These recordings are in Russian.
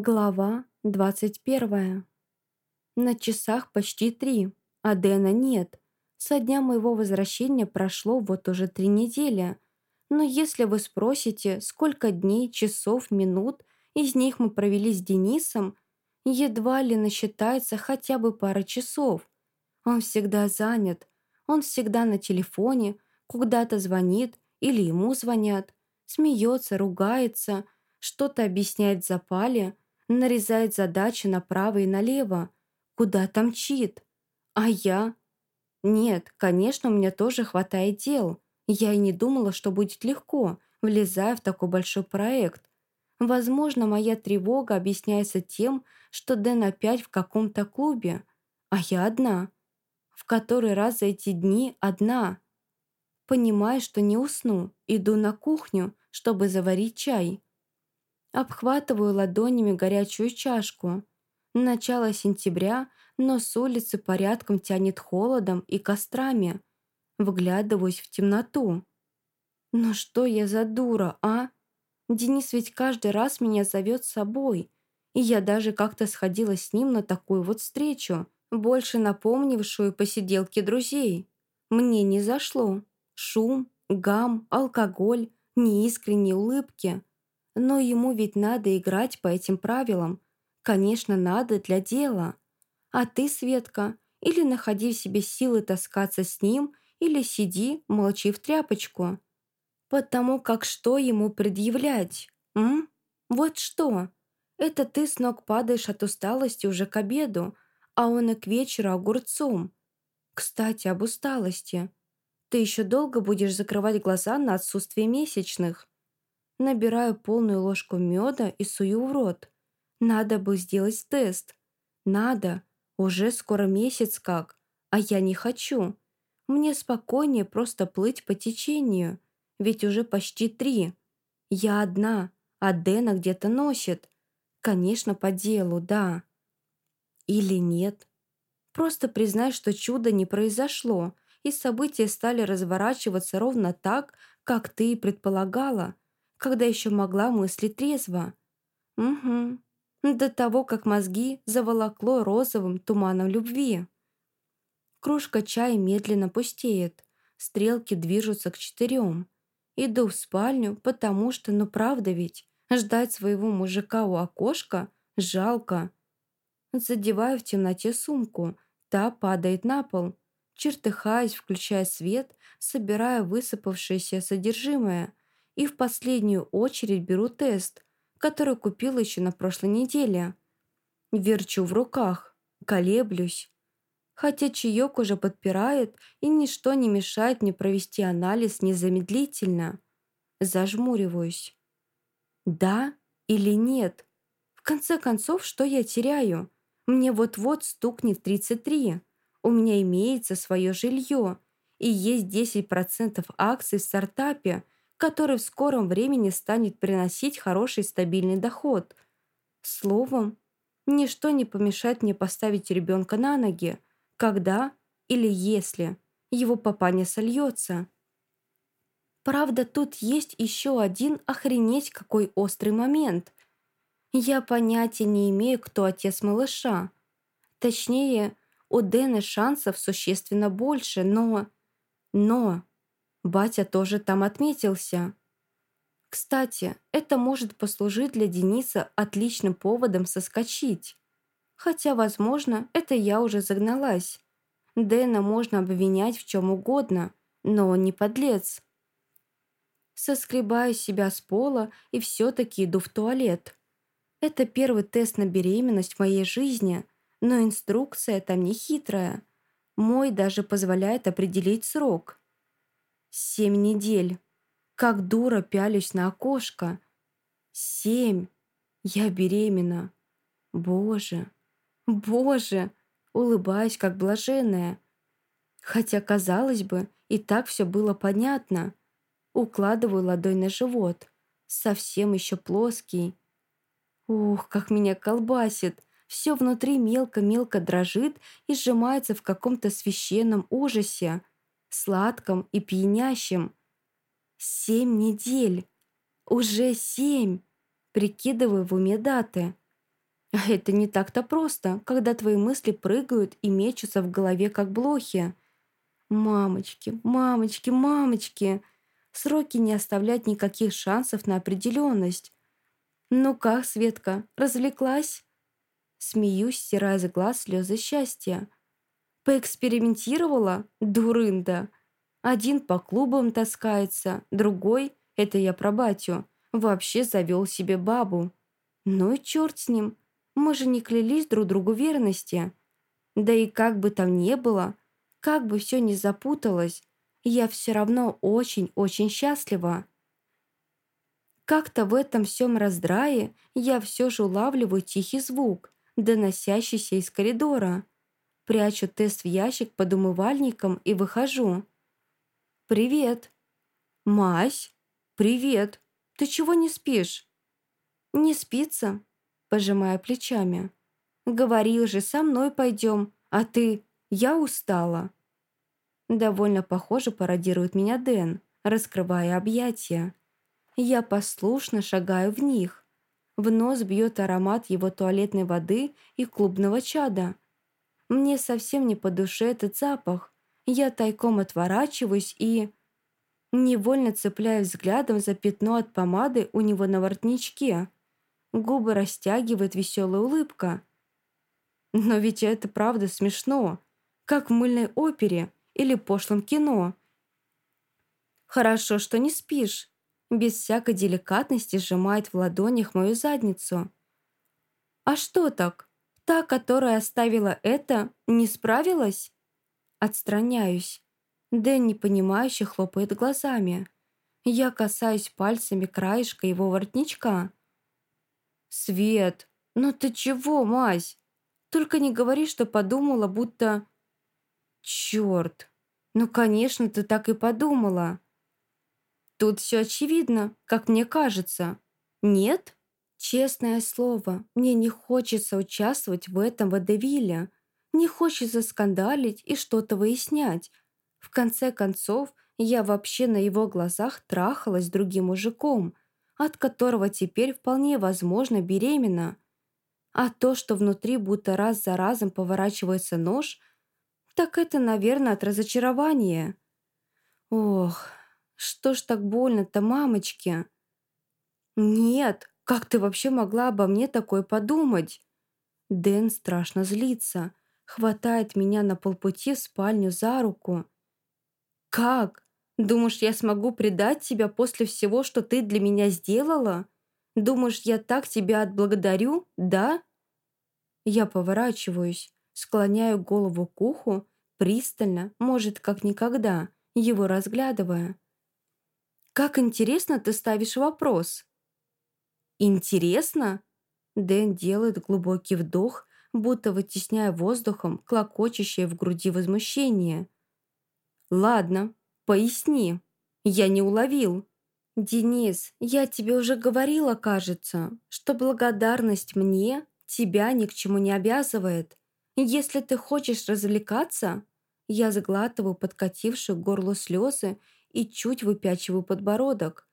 Глава 21. На часах почти три, а Дэна нет. Со дня моего возвращения прошло вот уже три недели. Но если вы спросите, сколько дней, часов, минут из них мы провели с Денисом, едва ли насчитается хотя бы пара часов. Он всегда занят, он всегда на телефоне, куда-то звонит или ему звонят, смеется, ругается, что-то объясняет в запале – нарезает задачи направо и налево, куда там чит. А я? Нет, конечно, у меня тоже хватает дел. Я и не думала, что будет легко, влезая в такой большой проект. Возможно, моя тревога объясняется тем, что Дэн опять в каком-то клубе, а я одна. В который раз за эти дни одна. Понимаю, что не усну, иду на кухню, чтобы заварить чай. Обхватываю ладонями горячую чашку. Начало сентября, но с улицы порядком тянет холодом и кострами. Вглядываюсь в темноту. Ну что я за дура, а? Денис ведь каждый раз меня зовет с собой. И я даже как-то сходила с ним на такую вот встречу, больше напомнившую посиделки друзей. Мне не зашло. Шум, гам, алкоголь, неискренние улыбки. Но ему ведь надо играть по этим правилам. Конечно, надо для дела. А ты, Светка, или находи в себе силы таскаться с ним, или сиди, молчи в тряпочку. Потому как что ему предъявлять? М? Вот что? Это ты с ног падаешь от усталости уже к обеду, а он и к вечеру огурцом. Кстати, об усталости. Ты еще долго будешь закрывать глаза на отсутствие месячных? Набираю полную ложку меда и сую в рот. Надо бы сделать тест. Надо. Уже скоро месяц как. А я не хочу. Мне спокойнее просто плыть по течению. Ведь уже почти три. Я одна, а Дэна где-то носит. Конечно, по делу, да. Или нет. Просто признай, что чудо не произошло, и события стали разворачиваться ровно так, как ты и предполагала – когда еще могла мыслить трезво. Угу. До того, как мозги заволокло розовым туманом любви. Кружка чая медленно пустеет. Стрелки движутся к четырем. Иду в спальню, потому что, ну правда ведь, ждать своего мужика у окошка жалко. Задеваю в темноте сумку. Та падает на пол. Чертыхаясь, включая свет, собирая высыпавшееся содержимое и в последнюю очередь беру тест, который купила еще на прошлой неделе. Верчу в руках, колеблюсь. Хотя чаек уже подпирает, и ничто не мешает мне провести анализ незамедлительно. Зажмуриваюсь. Да или нет? В конце концов, что я теряю? Мне вот-вот стукнет 33. У меня имеется свое жилье, и есть 10% акций в стартапе – который в скором времени станет приносить хороший стабильный доход. Словом, ничто не помешает мне поставить ребенка на ноги, когда или если его папа не сольется. Правда, тут есть еще один охренеть какой острый момент. Я понятия не имею, кто отец малыша. Точнее, у Дэна шансов существенно больше, но... Но... Батя тоже там отметился. Кстати, это может послужить для Дениса отличным поводом соскочить. Хотя, возможно, это я уже загналась. Дэна можно обвинять в чем угодно, но он не подлец. Соскребаю себя с пола и все-таки иду в туалет. Это первый тест на беременность в моей жизни, но инструкция там не хитрая. Мой даже позволяет определить срок. Семь недель. Как дура пялюсь на окошко. Семь. Я беременна. Боже, боже, улыбаюсь, как блаженная. Хотя, казалось бы, и так все было понятно. Укладываю ладонь на живот. Совсем еще плоский. Ух, как меня колбасит. Все внутри мелко-мелко дрожит и сжимается в каком-то священном ужасе сладком и пьянящем. Семь недель. Уже семь. Прикидываю в уме даты. Это не так-то просто, когда твои мысли прыгают и мечутся в голове, как блохи. Мамочки, мамочки, мамочки. Сроки не оставляют никаких шансов на определенность. «Ну как, Светка, развлеклась?» Смеюсь, стирая с глаз слезы счастья. «Поэкспериментировала? Дурында!» Один по клубам таскается, другой, это я про батю, вообще завел себе бабу. Ну и черт с ним, мы же не клялись друг другу верности. Да и как бы там ни было, как бы все ни запуталось, я все равно очень-очень счастлива. Как-то в этом всем раздрае я все же улавливаю тихий звук, доносящийся из коридора. Прячу тест в ящик под умывальником и выхожу. «Привет!» «Мась! Привет! Ты чего не спишь?» «Не спится», пожимая плечами. «Говорил же, со мной пойдем, а ты... Я устала». Довольно похоже пародирует меня Дэн, раскрывая объятия. Я послушно шагаю в них. В нос бьет аромат его туалетной воды и клубного чада. Мне совсем не по душе этот запах, я тайком отворачиваюсь и... Невольно цепляю взглядом за пятно от помады у него на воротничке. Губы растягивает веселая улыбка. Но ведь это правда смешно, как в мыльной опере или пошлом кино. Хорошо, что не спишь. Без всякой деликатности сжимает в ладонях мою задницу. А что так? Та, которая оставила это, не справилась? Отстраняюсь. Дэн непонимающе хлопает глазами. Я касаюсь пальцами краешка его воротничка. «Свет, ну ты чего, мась? Только не говори, что подумала, будто...» «Черт! Ну, конечно, ты так и подумала!» «Тут все очевидно, как мне кажется. Нет?» «Честное слово, мне не хочется участвовать в этом водевиле. Не хочется скандалить и что-то выяснять. В конце концов, я вообще на его глазах трахалась с другим мужиком, от которого теперь вполне возможно беременна. А то, что внутри будто раз за разом поворачивается нож, так это, наверное, от разочарования. Ох, что ж так больно-то, мамочки? Нет, как ты вообще могла обо мне такое подумать? Дэн страшно злится хватает меня на полпути в спальню за руку. «Как? Думаешь, я смогу предать тебя после всего, что ты для меня сделала? Думаешь, я так тебя отблагодарю, да?» Я поворачиваюсь, склоняю голову к уху, пристально, может, как никогда, его разглядывая. «Как интересно ты ставишь вопрос!» «Интересно?» Дэн делает глубокий вдох будто вытесняя воздухом клокочущее в груди возмущение. «Ладно, поясни. Я не уловил». «Денис, я тебе уже говорила, кажется, что благодарность мне тебя ни к чему не обязывает. Если ты хочешь развлекаться...» Я заглатываю подкатившую к горлу слезы и чуть выпячиваю подбородок.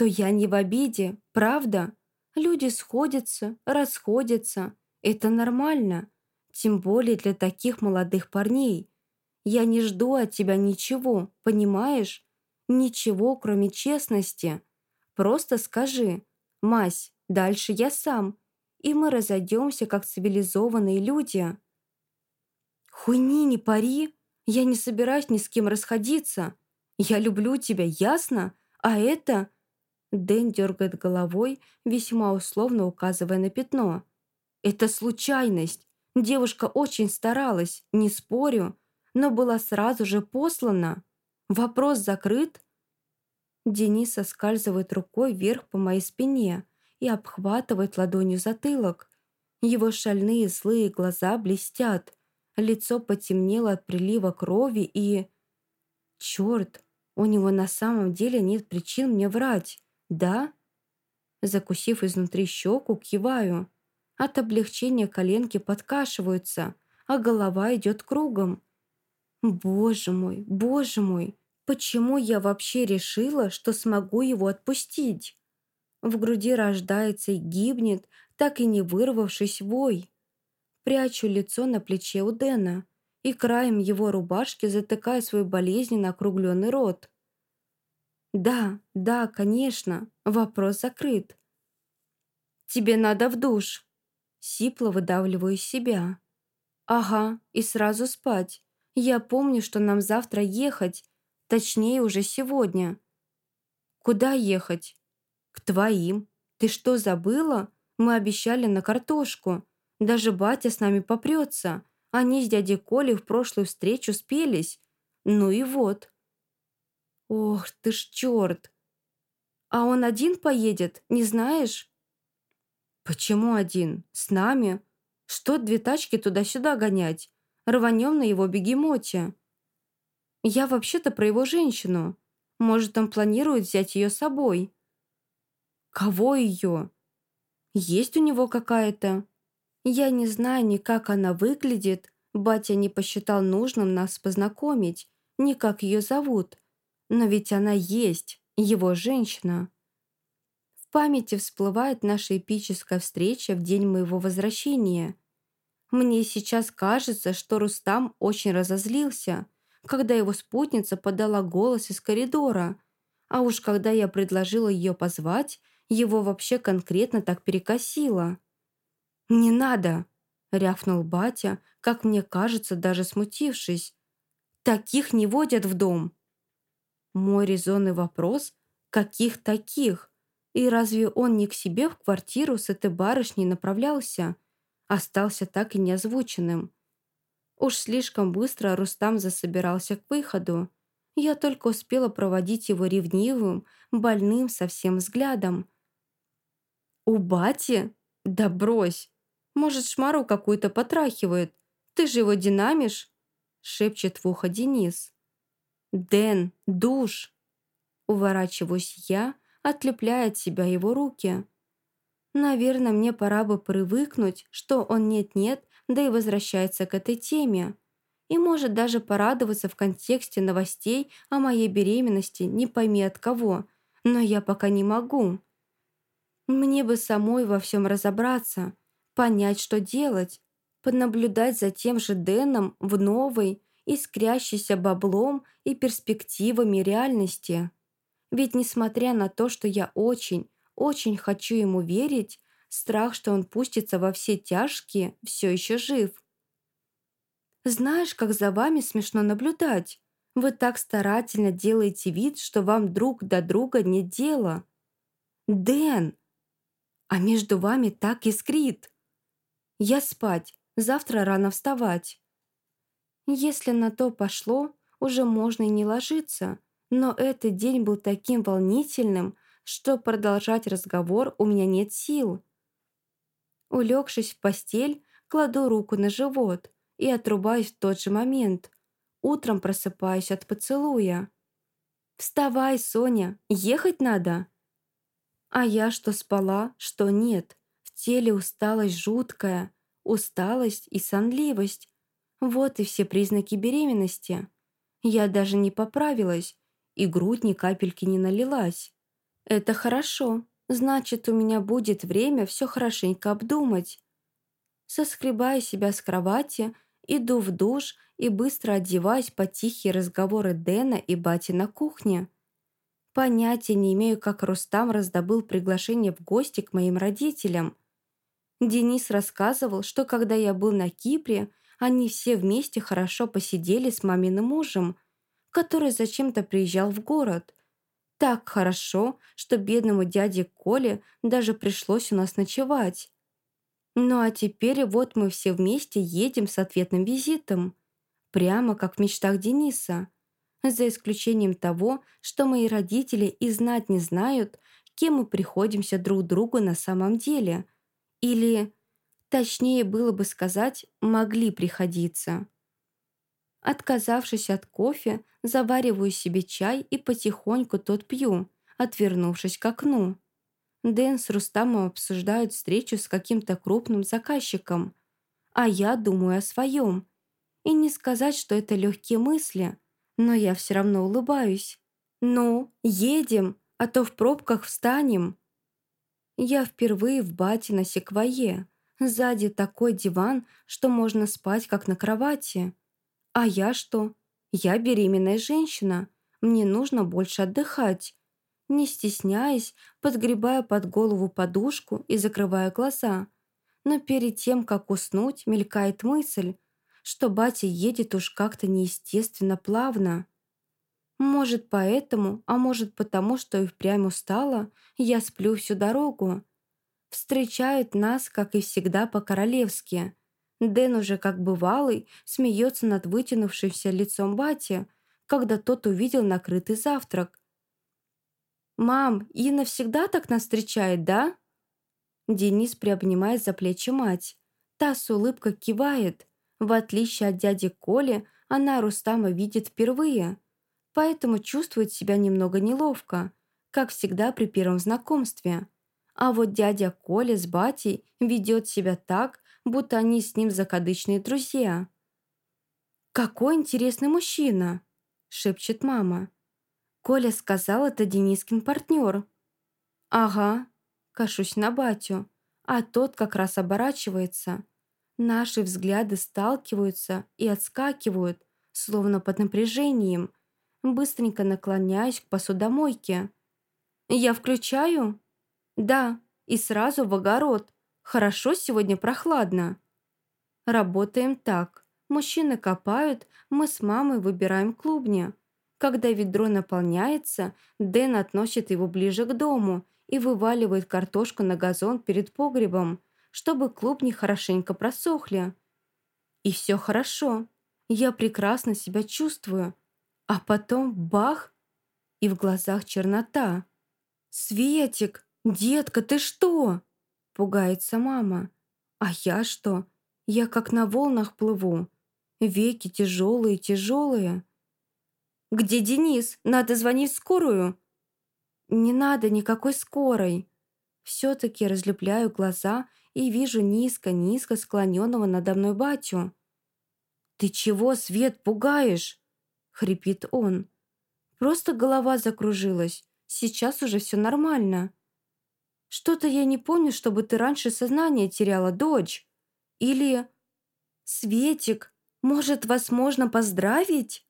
«То я не в обиде, правда? Люди сходятся, расходятся, это нормально, тем более для таких молодых парней. Я не жду от тебя ничего, понимаешь? Ничего, кроме честности. Просто скажи, Мась, дальше я сам, и мы разойдемся, как цивилизованные люди. Хуйни не пари, я не собираюсь ни с кем расходиться. Я люблю тебя, ясно? А это... Дэн дергает головой, весьма условно указывая на пятно. Это случайность. Девушка очень старалась, не спорю, но была сразу же послана. Вопрос закрыт. Денис соскальзывает рукой вверх по моей спине и обхватывает ладонью затылок. Его шальные злые глаза блестят, лицо потемнело от прилива крови и... Черт, у него на самом деле нет причин мне врать, да? Закусив изнутри щеку, киваю. От облегчения коленки подкашиваются, а голова идет кругом. Боже мой, боже мой, почему я вообще решила, что смогу его отпустить? В груди рождается и гибнет так и не вырвавшись вой. Прячу лицо на плече у Дэна и краем его рубашки затыкаю свой болезненно округленный рот. «Да, да, конечно, вопрос закрыт». «Тебе надо в душ», — сипло выдавливаю из себя. «Ага, и сразу спать. Я помню, что нам завтра ехать, точнее уже сегодня». «Куда ехать?» «К твоим. Ты что, забыла? Мы обещали на картошку. Даже батя с нами попрется. Они с дядей Колей в прошлую встречу спелись. Ну и вот». «Ох ты ж черт! А он один поедет, не знаешь?» «Почему один? С нами? Что две тачки туда-сюда гонять? Рванем на его бегемоте». «Я вообще-то про его женщину. Может, он планирует взять ее с собой?» «Кого ее?» «Есть у него какая-то?» «Я не знаю ни как она выглядит. Батя не посчитал нужным нас познакомить, ни как ее зовут. Но ведь она есть, его женщина. В памяти всплывает наша эпическая встреча в день моего возвращения. Мне сейчас кажется, что Рустам очень разозлился, когда его спутница подала голос из коридора, а уж когда я предложила ее позвать, его вообще конкретно так перекосило. «Не надо!» — рявкнул батя, как мне кажется, даже смутившись. «Таких не водят в дом!» Мой резонный вопрос – каких таких? И разве он не к себе в квартиру с этой барышней направлялся? Остался так и неозвученным. Уж слишком быстро Рустам засобирался к выходу. Я только успела проводить его ревнивым, больным совсем взглядом. «У бати? Да брось! Может, шмару какую-то потрахивает? Ты же его динамишь?» шепчет в ухо Денис. «Дэн, душ!» Уворачиваюсь я, отлепляя от себя его руки. Наверное, мне пора бы привыкнуть, что он нет-нет, да и возвращается к этой теме. И может даже порадоваться в контексте новостей о моей беременности не пойми от кого, но я пока не могу. Мне бы самой во всем разобраться, понять, что делать, понаблюдать за тем же Дэном в новой, искрящейся баблом и перспективами реальности. Ведь несмотря на то, что я очень, очень хочу ему верить, страх, что он пустится во все тяжкие, все еще жив. Знаешь, как за вами смешно наблюдать. Вы так старательно делаете вид, что вам друг до друга нет дела. Дэн! А между вами так искрит. Я спать, завтра рано вставать. Если на то пошло, уже можно и не ложиться, но этот день был таким волнительным, что продолжать разговор у меня нет сил. Улегшись в постель, кладу руку на живот и отрубаюсь в тот же момент. Утром просыпаюсь от поцелуя. «Вставай, Соня, ехать надо!» А я что спала, что нет. В теле усталость жуткая, усталость и сонливость, вот и все признаки беременности. Я даже не поправилась, и грудь ни капельки не налилась. Это хорошо, значит, у меня будет время все хорошенько обдумать. Соскребая себя с кровати, иду в душ и быстро одеваюсь под тихие разговоры Дэна и Бати на кухне. Понятия не имею, как Рустам раздобыл приглашение в гости к моим родителям. Денис рассказывал, что когда я был на Кипре, они все вместе хорошо посидели с маминым мужем, который зачем-то приезжал в город. Так хорошо, что бедному дяде Коле даже пришлось у нас ночевать. Ну а теперь вот мы все вместе едем с ответным визитом. Прямо как в мечтах Дениса. За исключением того, что мои родители и знать не знают, кем мы приходимся друг другу на самом деле. Или Точнее было бы сказать, могли приходиться. Отказавшись от кофе, завариваю себе чай и потихоньку тот пью, отвернувшись к окну. Дэн с Рустамом обсуждают встречу с каким-то крупным заказчиком, а я думаю о своем. И не сказать, что это легкие мысли, но я все равно улыбаюсь. «Ну, едем, а то в пробках встанем». Я впервые в бате на секвое. Сзади такой диван, что можно спать, как на кровати. А я что? Я беременная женщина. Мне нужно больше отдыхать. Не стесняясь, подгребая под голову подушку и закрывая глаза. Но перед тем, как уснуть, мелькает мысль, что батя едет уж как-то неестественно плавно. Может, поэтому, а может, потому, что и впрямь устала, я сплю всю дорогу. Встречают нас, как и всегда, по-королевски. Дэн уже как бывалый смеется над вытянувшимся лицом бати, когда тот увидел накрытый завтрак. «Мам, Инна всегда так нас встречает, да?» Денис приобнимает за плечи мать. Та с улыбкой кивает. В отличие от дяди Коли, она Рустама видит впервые – поэтому чувствует себя немного неловко, как всегда при первом знакомстве. А вот дядя Коля с батей ведет себя так, будто они с ним закадычные друзья. «Какой интересный мужчина!» – шепчет мама. Коля сказал, это Денискин партнер. «Ага», – кашусь на батю, а тот как раз оборачивается. Наши взгляды сталкиваются и отскакивают, словно под напряжением – быстренько наклоняюсь к посудомойке. «Я включаю?» «Да, и сразу в огород. Хорошо сегодня прохладно». Работаем так. Мужчины копают, мы с мамой выбираем клубни. Когда ведро наполняется, Дэн относит его ближе к дому и вываливает картошку на газон перед погребом, чтобы клубни хорошенько просохли. И все хорошо. Я прекрасно себя чувствую. А потом бах, и в глазах чернота. «Светик, детка, ты что?» Пугается мама. «А я что? Я как на волнах плыву. Веки тяжелые-тяжелые». «Где Денис? Надо звонить в скорую». «Не надо никакой скорой». Все-таки разлепляю глаза и вижу низко-низко склоненного надо мной батю. «Ты чего, Свет, пугаешь?» хрипит он. Просто голова закружилась. Сейчас уже все нормально. Что-то я не помню, чтобы ты раньше сознание теряла, дочь. Или... Светик, может, вас можно поздравить?